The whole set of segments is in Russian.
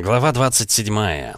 Глава 27.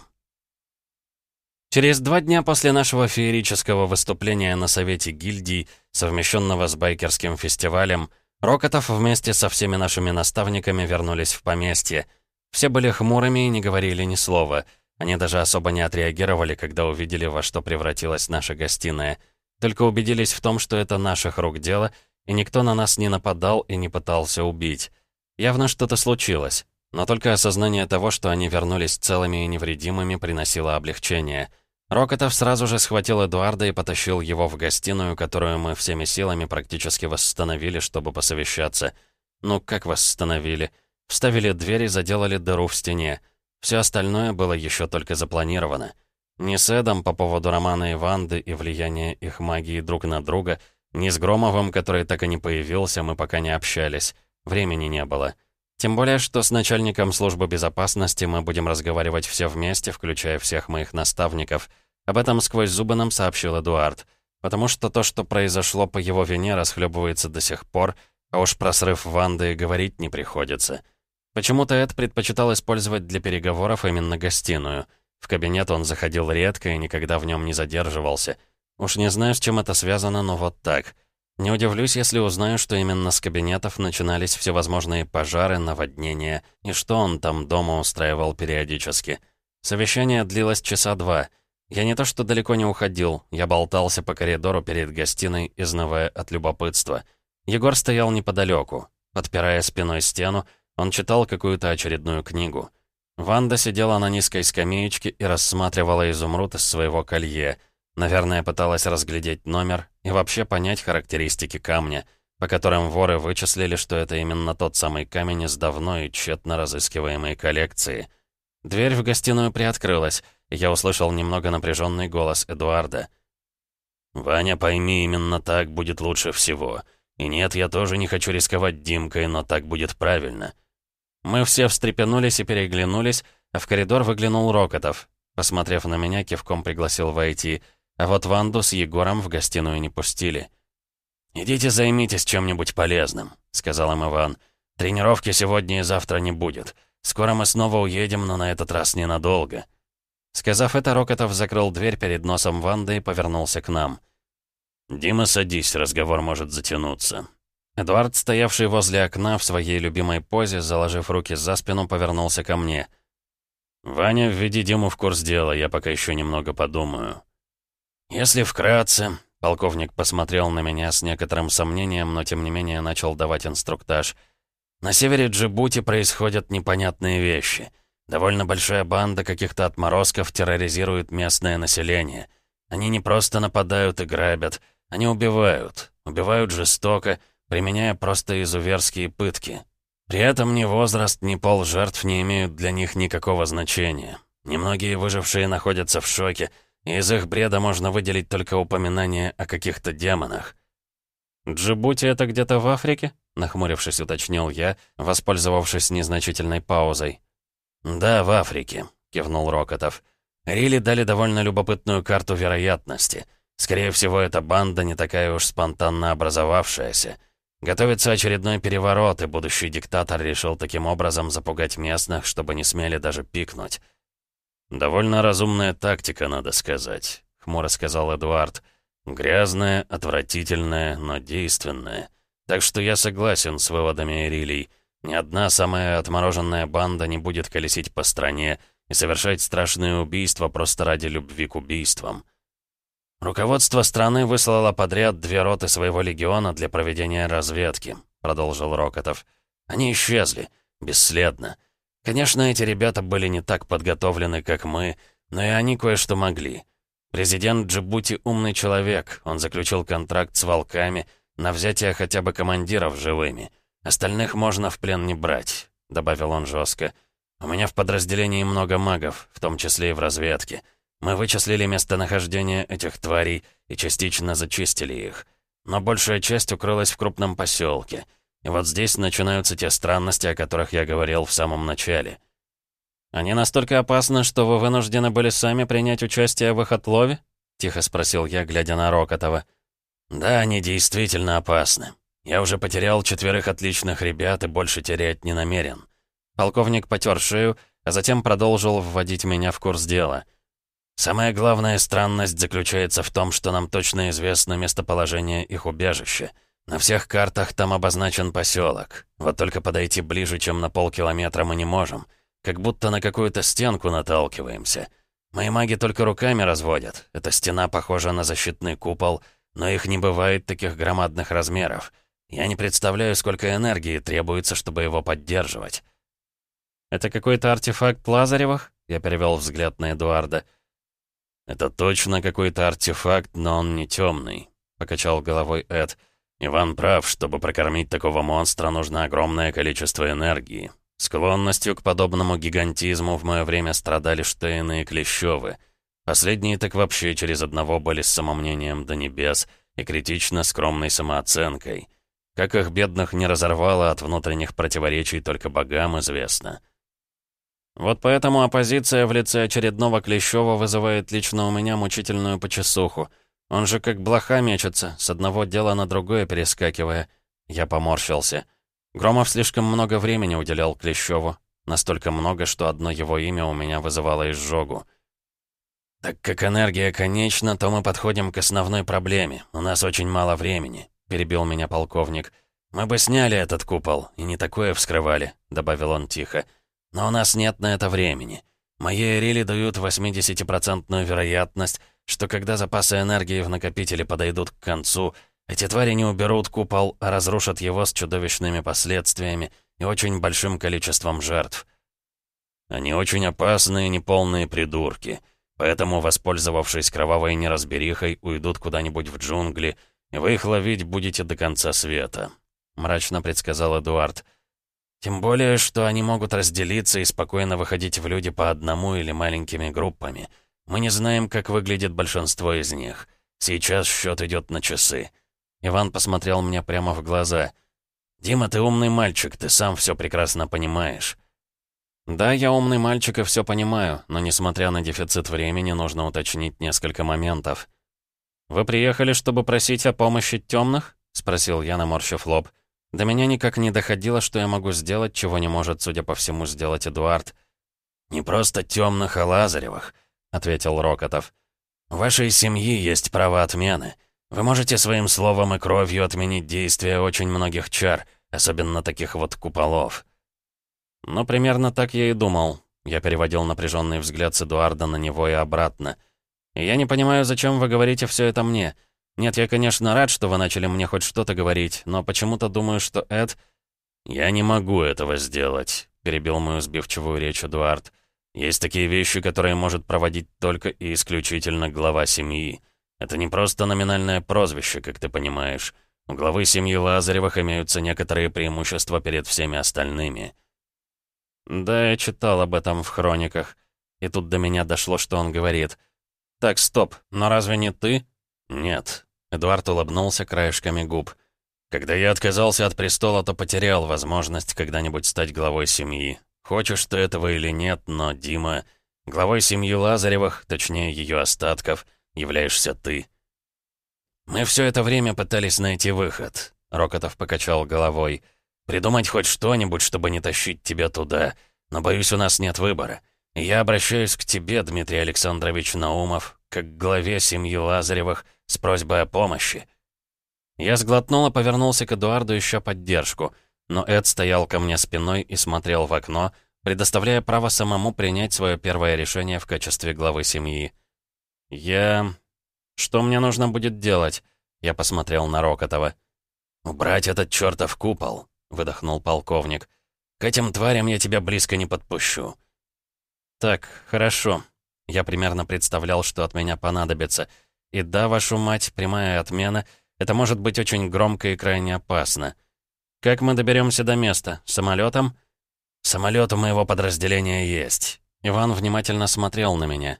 Через два дня после нашего феерического выступления на Совете гильдий, совмещенного с байкерским фестивалем, Рокотов вместе со всеми нашими наставниками вернулись в поместье. Все были хмурыми и не говорили ни слова. Они даже особо не отреагировали, когда увидели, во что превратилась наша гостиная. Только убедились в том, что это наших рук дело, и никто на нас не нападал и не пытался убить. Явно что-то случилось. Но только осознание того, что они вернулись целыми и невредимыми, приносило облегчение. Рокотов сразу же схватил Эдуарда и потащил его в гостиную, которую мы всеми силами практически восстановили, чтобы посовещаться. Ну, как восстановили? Вставили дверь и заделали дыру в стене. Все остальное было еще только запланировано. Ни с Эдом по поводу романа Иванды и влияния их магии друг на друга, ни с Громовым, который так и не появился, мы пока не общались. Времени не было. Тем более, что с начальником службы безопасности мы будем разговаривать все вместе, включая всех моих наставников. Об этом сквозь зубы нам сообщил Эдуард. Потому что то, что произошло по его вине, расхлебывается до сих пор, а уж про срыв Ванды говорить не приходится. Почему-то Эд предпочитал использовать для переговоров именно гостиную. В кабинет он заходил редко и никогда в нем не задерживался. Уж не знаю, с чем это связано, но вот так — не удивлюсь, если узнаю, что именно с кабинетов начинались всевозможные пожары, наводнения, и что он там дома устраивал периодически. Совещание длилось часа два. Я не то что далеко не уходил, я болтался по коридору перед гостиной, изнывая от любопытства. Егор стоял неподалеку. Подпирая спиной стену, он читал какую-то очередную книгу. Ванда сидела на низкой скамеечке и рассматривала изумруд из своего колье — Наверное, пыталась разглядеть номер и вообще понять характеристики камня, по которым воры вычислили, что это именно тот самый камень из давно и тщетно разыскиваемой коллекции. Дверь в гостиную приоткрылась, и я услышал немного напряженный голос Эдуарда. «Ваня, пойми, именно так будет лучше всего. И нет, я тоже не хочу рисковать Димкой, но так будет правильно». Мы все встрепенулись и переглянулись, а в коридор выглянул Рокотов. Посмотрев на меня, кивком пригласил войти — а вот Ванду с Егором в гостиную не пустили. «Идите займитесь чем-нибудь полезным», — сказал им Иван. «Тренировки сегодня и завтра не будет. Скоро мы снова уедем, но на этот раз ненадолго». Сказав это, Рокотов закрыл дверь перед носом Ванды и повернулся к нам. «Дима, садись, разговор может затянуться». Эдуард, стоявший возле окна в своей любимой позе, заложив руки за спину, повернулся ко мне. «Ваня, введи Диму в курс дела, я пока еще немного подумаю». «Если вкратце...» — полковник посмотрел на меня с некоторым сомнением, но тем не менее начал давать инструктаж. «На севере Джибути происходят непонятные вещи. Довольно большая банда каких-то отморозков терроризирует местное население. Они не просто нападают и грабят, они убивают. Убивают жестоко, применяя просто изуверские пытки. При этом ни возраст, ни пол жертв не имеют для них никакого значения. Немногие выжившие находятся в шоке — из их бреда можно выделить только упоминание о каких-то демонах. «Джибути — это где-то в Африке?» — нахмурившись, уточнил я, воспользовавшись незначительной паузой. «Да, в Африке», — кивнул Рокотов. «Рили дали довольно любопытную карту вероятности. Скорее всего, эта банда не такая уж спонтанно образовавшаяся. Готовится очередной переворот, и будущий диктатор решил таким образом запугать местных, чтобы не смели даже пикнуть. «Довольно разумная тактика, надо сказать», — хмуро сказал Эдуард. «Грязная, отвратительная, но действенная. Так что я согласен с выводами Эрилий. Ни одна самая отмороженная банда не будет колесить по стране и совершать страшные убийства просто ради любви к убийствам». «Руководство страны выслало подряд две роты своего легиона для проведения разведки», — продолжил Рокотов. «Они исчезли. Бесследно. Конечно, эти ребята были не так подготовлены, как мы, но и они кое-что могли. Президент Джибути умный человек, он заключил контракт с волками на взятие хотя бы командиров живыми. Остальных можно в плен не брать», — добавил он жестко. «У меня в подразделении много магов, в том числе и в разведке. Мы вычислили местонахождение этих тварей и частично зачистили их. Но большая часть укрылась в крупном поселке — и вот здесь начинаются те странности, о которых я говорил в самом начале. «Они настолько опасны, что вы вынуждены были сами принять участие в их отлове?» — тихо спросил я, глядя на Рокотова. «Да, они действительно опасны. Я уже потерял четверых отличных ребят и больше терять не намерен». Полковник потер шею, а затем продолжил вводить меня в курс дела. «Самая главная странность заключается в том, что нам точно известно местоположение их убежища. На всех картах там обозначен поселок. Вот только подойти ближе, чем на полкилометра мы не можем. Как будто на какую-то стенку наталкиваемся. Мои маги только руками разводят. Эта стена похожа на защитный купол, но их не бывает таких громадных размеров. Я не представляю, сколько энергии требуется, чтобы его поддерживать. «Это какой-то артефакт Лазаревых?» Я перевел взгляд на Эдуарда. «Это точно какой-то артефакт, но он не темный», — покачал головой Эд. «Иван прав, чтобы прокормить такого монстра, нужно огромное количество энергии. Склонностью к подобному гигантизму в мое время страдали Штейны и Клещевы. Последние так вообще через одного были с самомнением до небес и критично скромной самооценкой. Как их бедных не разорвало от внутренних противоречий, только богам известно». Вот поэтому оппозиция в лице очередного Клещева вызывает лично у меня мучительную почесуху. Он же как блоха мечется, с одного дела на другое перескакивая. Я поморщился. Громов слишком много времени уделял Клещеву. Настолько много, что одно его имя у меня вызывало изжогу. «Так как энергия конечна, то мы подходим к основной проблеме. У нас очень мало времени», — перебил меня полковник. «Мы бы сняли этот купол, и не такое вскрывали», — добавил он тихо. Но у нас нет на это времени. Мои рели дают 80% вероятность, что когда запасы энергии в накопителе подойдут к концу, эти твари не уберут купол, а разрушат его с чудовищными последствиями и очень большим количеством жертв. Они очень опасные, неполные придурки. Поэтому, воспользовавшись кровавой неразберихой, уйдут куда-нибудь в джунгли, и вы их ловить будете до конца света», — мрачно предсказал Эдуард. Тем более, что они могут разделиться и спокойно выходить в люди по одному или маленькими группами. Мы не знаем, как выглядит большинство из них. Сейчас счет идет на часы. Иван посмотрел мне прямо в глаза. «Дима, ты умный мальчик, ты сам все прекрасно понимаешь». «Да, я умный мальчик и все понимаю, но несмотря на дефицит времени, нужно уточнить несколько моментов». «Вы приехали, чтобы просить о помощи темных?» — спросил я, наморщив лоб. До меня никак не доходило, что я могу сделать, чего не может, судя по всему, сделать Эдуард. «Не просто темных, а Лазаревых», — ответил Рокотов. «В вашей семьи есть право отмены. Вы можете своим словом и кровью отменить действия очень многих чар, особенно таких вот куполов». «Ну, примерно так я и думал». Я переводил напряженный взгляд с Эдуарда на него и обратно. «Я не понимаю, зачем вы говорите все это мне. Нет, я, конечно, рад, что вы начали мне хоть что-то говорить, но почему-то думаю, что Эд... «Я не могу этого сделать», — перебил мою сбивчивую речь Эдуард. «Есть такие вещи, которые может проводить только и исключительно глава семьи. Это не просто номинальное прозвище, как ты понимаешь. У главы семьи Лазаревых имеются некоторые преимущества перед всеми остальными». «Да, я читал об этом в хрониках. И тут до меня дошло, что он говорит. Так, стоп, но разве не ты?» «Нет, Эдуард улыбнулся краешками губ. «Когда я отказался от престола, то потерял возможность когда-нибудь стать главой семьи. Хочешь ты этого или нет, но, Дима, главой семьи Лазаревых, точнее ее остатков, являешься ты». «Мы все это время пытались найти выход», — Рокотов покачал головой. «Придумать хоть что-нибудь, чтобы не тащить тебя туда. Но, боюсь, у нас нет выбора. Я обращаюсь к тебе, Дмитрий Александрович Наумов, как к главе семьи Лазаревых, с просьбой о помощи. Я сглотнул и повернулся к Эдуарду, ища поддержку, но Эд стоял ко мне спиной и смотрел в окно, предоставляя право самому принять свое первое решение в качестве главы семьи. «Я... Что мне нужно будет делать?» Я посмотрел на Рокотова. «Убрать этот чертов купол», — выдохнул полковник. «К этим тварям я тебя близко не подпущу». «Так, хорошо». Я примерно представлял, что от меня понадобится — и да, вашу мать, прямая отмена, это может быть очень громко и крайне опасно. Как мы доберемся до места? Самолетом? Самолет у моего подразделения есть. Иван внимательно смотрел на меня.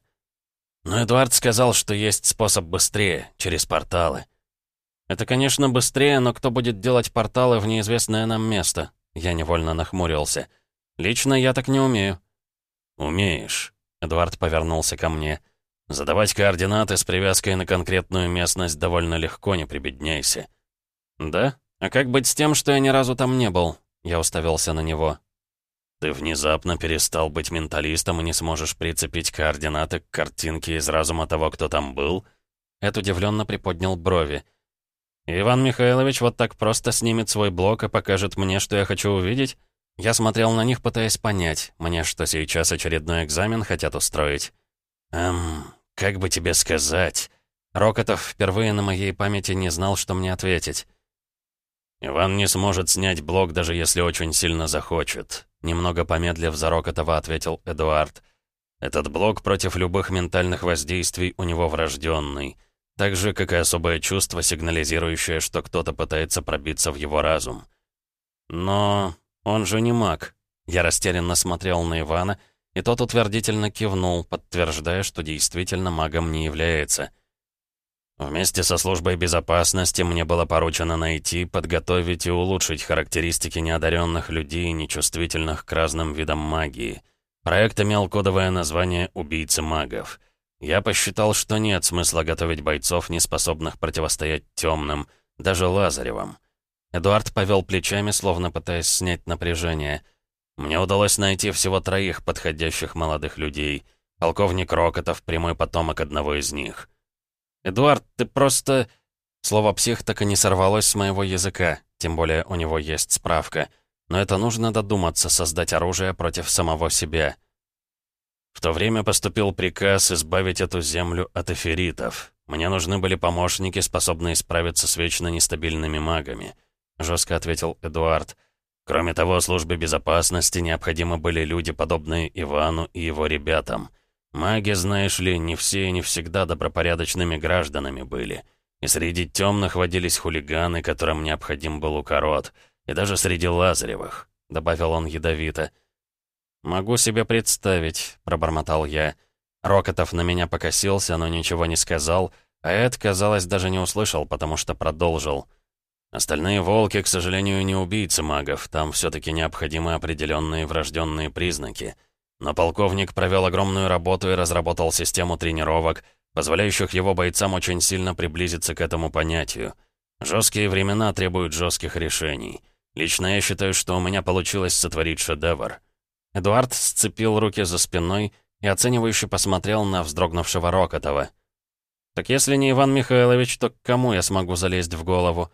Но Эдуард сказал, что есть способ быстрее, через порталы. Это, конечно, быстрее, но кто будет делать порталы в неизвестное нам место? Я невольно нахмурился. Лично я так не умею. Умеешь. Эдуард повернулся ко мне. Задавать координаты с привязкой на конкретную местность довольно легко, не прибедняйся. Да? А как быть с тем, что я ни разу там не был? Я уставился на него. Ты внезапно перестал быть менталистом и не сможешь прицепить координаты к картинке из разума того, кто там был?» Эд удивленно приподнял брови. «Иван Михайлович вот так просто снимет свой блок и покажет мне, что я хочу увидеть?» Я смотрел на них, пытаясь понять, мне что сейчас очередной экзамен хотят устроить. «Эм, как бы тебе сказать?» Рокотов впервые на моей памяти не знал, что мне ответить. «Иван не сможет снять блок, даже если очень сильно захочет», немного помедлив за Рокотова ответил Эдуард. «Этот блок против любых ментальных воздействий у него врожденный, так же, как и особое чувство, сигнализирующее, что кто-то пытается пробиться в его разум. Но он же не маг». Я растерянно смотрел на Ивана, и тот утвердительно кивнул, подтверждая, что действительно магом не является. Вместе со службой безопасности мне было поручено найти, подготовить и улучшить характеристики неодаренных людей, нечувствительных к разным видам магии. Проект имел кодовое название «Убийцы магов». Я посчитал, что нет смысла готовить бойцов, не способных противостоять темным, даже Лазаревым. Эдуард повел плечами, словно пытаясь снять напряжение. Мне удалось найти всего троих подходящих молодых людей. Полковник Рокотов, прямой потомок одного из них — «Эдуард, ты просто...» Слово «псих» так и не сорвалось с моего языка, тем более у него есть справка. Но это нужно додуматься, создать оружие против самого себя. В то время поступил приказ избавить эту землю от эфиритов. Мне нужны были помощники, способные справиться с вечно нестабильными магами. Жестко ответил Эдуард. Кроме того, службе безопасности необходимы были люди, подобные Ивану и его ребятам. Маги, знаешь ли, не все и не всегда добропорядочными гражданами были. И среди темных водились хулиганы, которым необходим был укорот. И даже среди Лазаревых, — добавил он ядовито. «Могу себе представить», — пробормотал я. Рокотов на меня покосился, но ничего не сказал, а Эд, казалось, даже не услышал, потому что продолжил. Остальные волки, к сожалению, не убийцы магов, там все-таки необходимы определенные врожденные признаки — но полковник провел огромную работу и разработал систему тренировок, позволяющих его бойцам очень сильно приблизиться к этому понятию. Жесткие времена требуют жестких решений. Лично я считаю, что у меня получилось сотворить шедевр. Эдуард сцепил руки за спиной и оценивающе посмотрел на вздрогнувшего Рокотова. «Так если не Иван Михайлович, то к кому я смогу залезть в голову?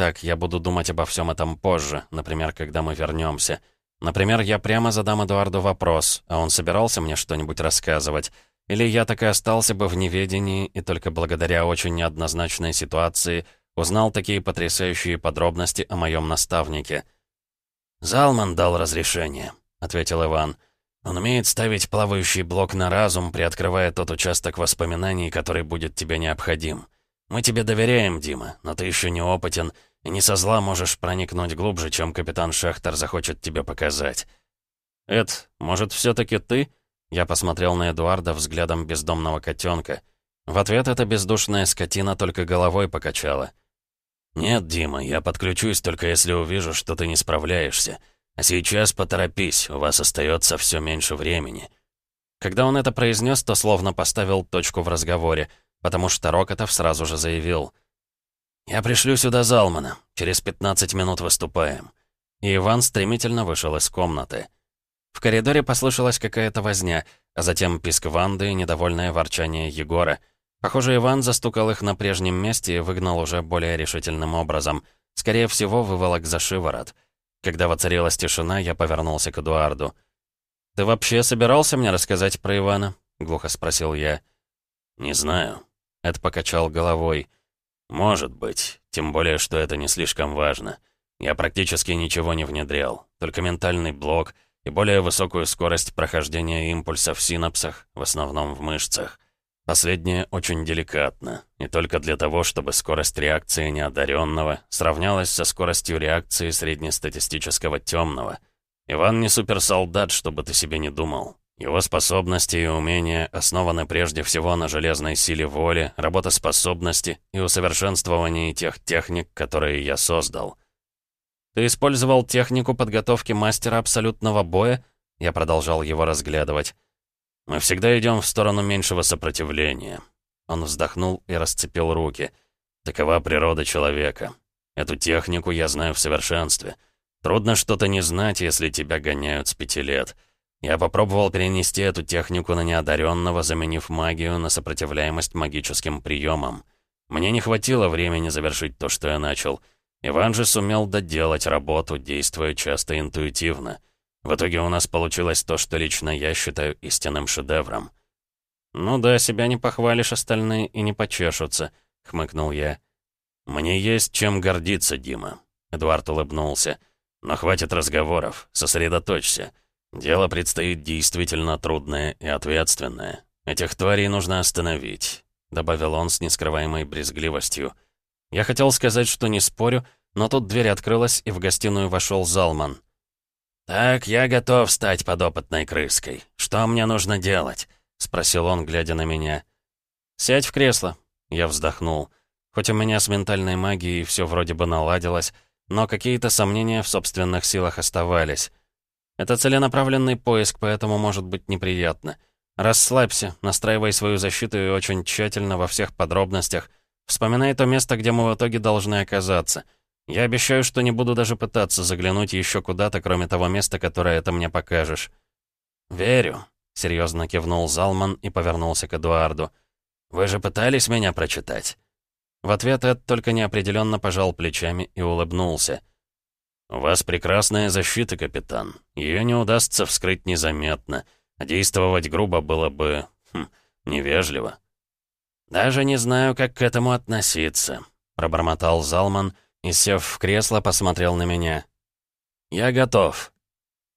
Так, я буду думать обо всем этом позже, например, когда мы вернемся. Например, я прямо задам Эдуарду вопрос, а он собирался мне что-нибудь рассказывать. Или я так и остался бы в неведении, и только благодаря очень неоднозначной ситуации узнал такие потрясающие подробности о моем наставнике. «Залман дал разрешение», — ответил Иван. «Он умеет ставить плавающий блок на разум, приоткрывая тот участок воспоминаний, который будет тебе необходим. Мы тебе доверяем, Дима, но ты еще не опытен, не со зла можешь проникнуть глубже, чем капитан Шахтер захочет тебе показать. «Эд, может, все-таки ты?» Я посмотрел на Эдуарда взглядом бездомного котенка. В ответ эта бездушная скотина только головой покачала. «Нет, Дима, я подключусь только если увижу, что ты не справляешься. А сейчас поторопись, у вас остается все меньше времени». Когда он это произнес, то словно поставил точку в разговоре, потому что Рокотов сразу же заявил. «Я пришлю сюда Залмана. Через 15 минут выступаем». И Иван стремительно вышел из комнаты. В коридоре послышалась какая-то возня, а затем писк Ванды и недовольное ворчание Егора. Похоже, Иван застукал их на прежнем месте и выгнал уже более решительным образом. Скорее всего, выволок за шиворот. Когда воцарилась тишина, я повернулся к Эдуарду. «Ты вообще собирался мне рассказать про Ивана?» — глухо спросил я. «Не знаю». Эд покачал головой. «Может быть. Тем более, что это не слишком важно. Я практически ничего не внедрял. Только ментальный блок и более высокую скорость прохождения импульса в синапсах, в основном в мышцах. Последнее очень деликатно. И только для того, чтобы скорость реакции неодаренного сравнялась со скоростью реакции среднестатистического темного. Иван не суперсолдат, чтобы ты себе не думал. Его способности и умения основаны прежде всего на железной силе воли, работоспособности и усовершенствовании тех техник, которые я создал. «Ты использовал технику подготовки мастера абсолютного боя?» Я продолжал его разглядывать. «Мы всегда идем в сторону меньшего сопротивления». Он вздохнул и расцепил руки. «Такова природа человека. Эту технику я знаю в совершенстве. Трудно что-то не знать, если тебя гоняют с пяти лет. Я попробовал перенести эту технику на неодаренного, заменив магию на сопротивляемость магическим приемам. Мне не хватило времени завершить то, что я начал. Иван же сумел доделать работу, действуя часто интуитивно. В итоге у нас получилось то, что лично я считаю истинным шедевром. «Ну да, себя не похвалишь, остальные и не почешутся», — хмыкнул я. «Мне есть чем гордиться, Дима», — Эдуард улыбнулся. «Но хватит разговоров, сосредоточься. Дело предстоит действительно трудное и ответственное. Этих тварей нужно остановить», — добавил он с нескрываемой брезгливостью. Я хотел сказать, что не спорю, но тут дверь открылась, и в гостиную вошел Залман. «Так, я готов стать подопытной крыской. Что мне нужно делать?» — спросил он, глядя на меня. «Сядь в кресло». Я вздохнул. Хоть у меня с ментальной магией все вроде бы наладилось, но какие-то сомнения в собственных силах оставались. Это целенаправленный поиск, поэтому может быть неприятно. Расслабься, настраивай свою защиту и очень тщательно во всех подробностях. Вспоминай то место, где мы в итоге должны оказаться. Я обещаю, что не буду даже пытаться заглянуть еще куда-то, кроме того места, которое ты мне покажешь. «Верю», — серьезно кивнул Залман и повернулся к Эдуарду. «Вы же пытались меня прочитать?» В ответ Эд только неопределенно пожал плечами и улыбнулся. «У вас прекрасная защита, капитан. Ее не удастся вскрыть незаметно. Действовать грубо было бы... Хм, невежливо». «Даже не знаю, как к этому относиться», — пробормотал Залман и, сев в кресло, посмотрел на меня. «Я готов».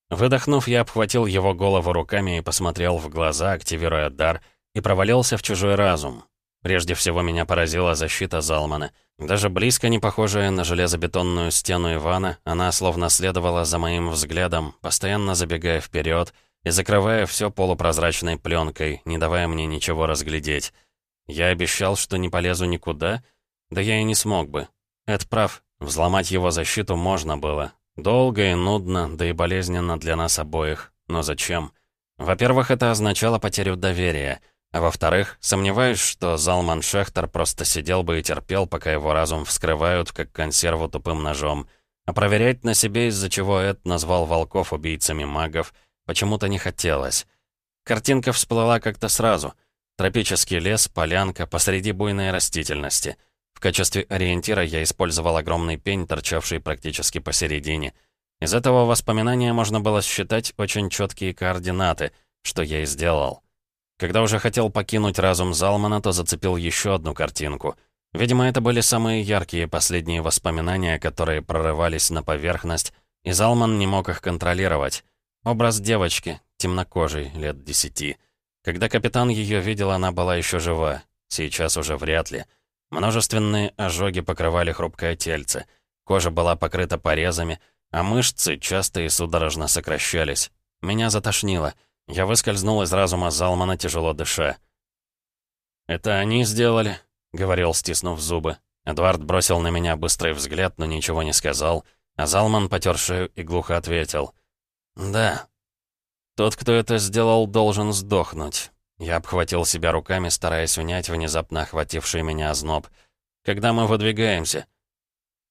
Выдохнув, я обхватил его голову руками и посмотрел в глаза, активируя дар, и провалился в чужой разум. Прежде всего меня поразила защита Залмана — даже близко не похожая на железобетонную стену Ивана, она словно следовала за моим взглядом, постоянно забегая вперед и закрывая все полупрозрачной пленкой, не давая мне ничего разглядеть. Я обещал, что не полезу никуда, да я и не смог бы. Эд прав, взломать его защиту можно было. Долго и нудно, да и болезненно для нас обоих. Но зачем? Во-первых, это означало потерю доверия — а во-вторых, сомневаюсь, что Залман Шехтер просто сидел бы и терпел, пока его разум вскрывают, как консерву тупым ножом. А проверять на себе, из-за чего Эд назвал волков убийцами магов, почему-то не хотелось. Картинка всплыла как-то сразу. Тропический лес, полянка, посреди буйной растительности. В качестве ориентира я использовал огромный пень, торчавший практически посередине. Из этого воспоминания можно было считать очень четкие координаты, что я и сделал. Когда уже хотел покинуть разум Залмана, то зацепил еще одну картинку. Видимо, это были самые яркие последние воспоминания, которые прорывались на поверхность, и Залман не мог их контролировать. Образ девочки, темнокожей, лет десяти. Когда капитан ее видел, она была еще жива. Сейчас уже вряд ли. Множественные ожоги покрывали хрупкое тельце. Кожа была покрыта порезами, а мышцы часто и судорожно сокращались. Меня затошнило — я выскользнул из разума Залмана, тяжело дыша. «Это они сделали?» — говорил, стиснув зубы. Эдвард бросил на меня быстрый взгляд, но ничего не сказал, а Залман потер шею и глухо ответил. «Да». «Тот, кто это сделал, должен сдохнуть». Я обхватил себя руками, стараясь унять внезапно охвативший меня озноб. «Когда мы выдвигаемся?»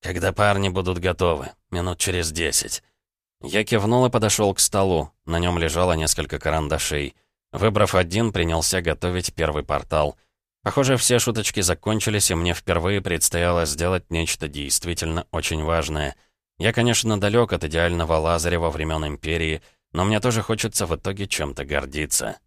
«Когда парни будут готовы. Минут через десять». Я кивнул и подошел к столу. На нем лежало несколько карандашей. Выбрав один, принялся готовить первый портал. Похоже, все шуточки закончились, и мне впервые предстояло сделать нечто действительно очень важное. Я, конечно, далек от идеального Лазарева времен Империи, но мне тоже хочется в итоге чем-то гордиться.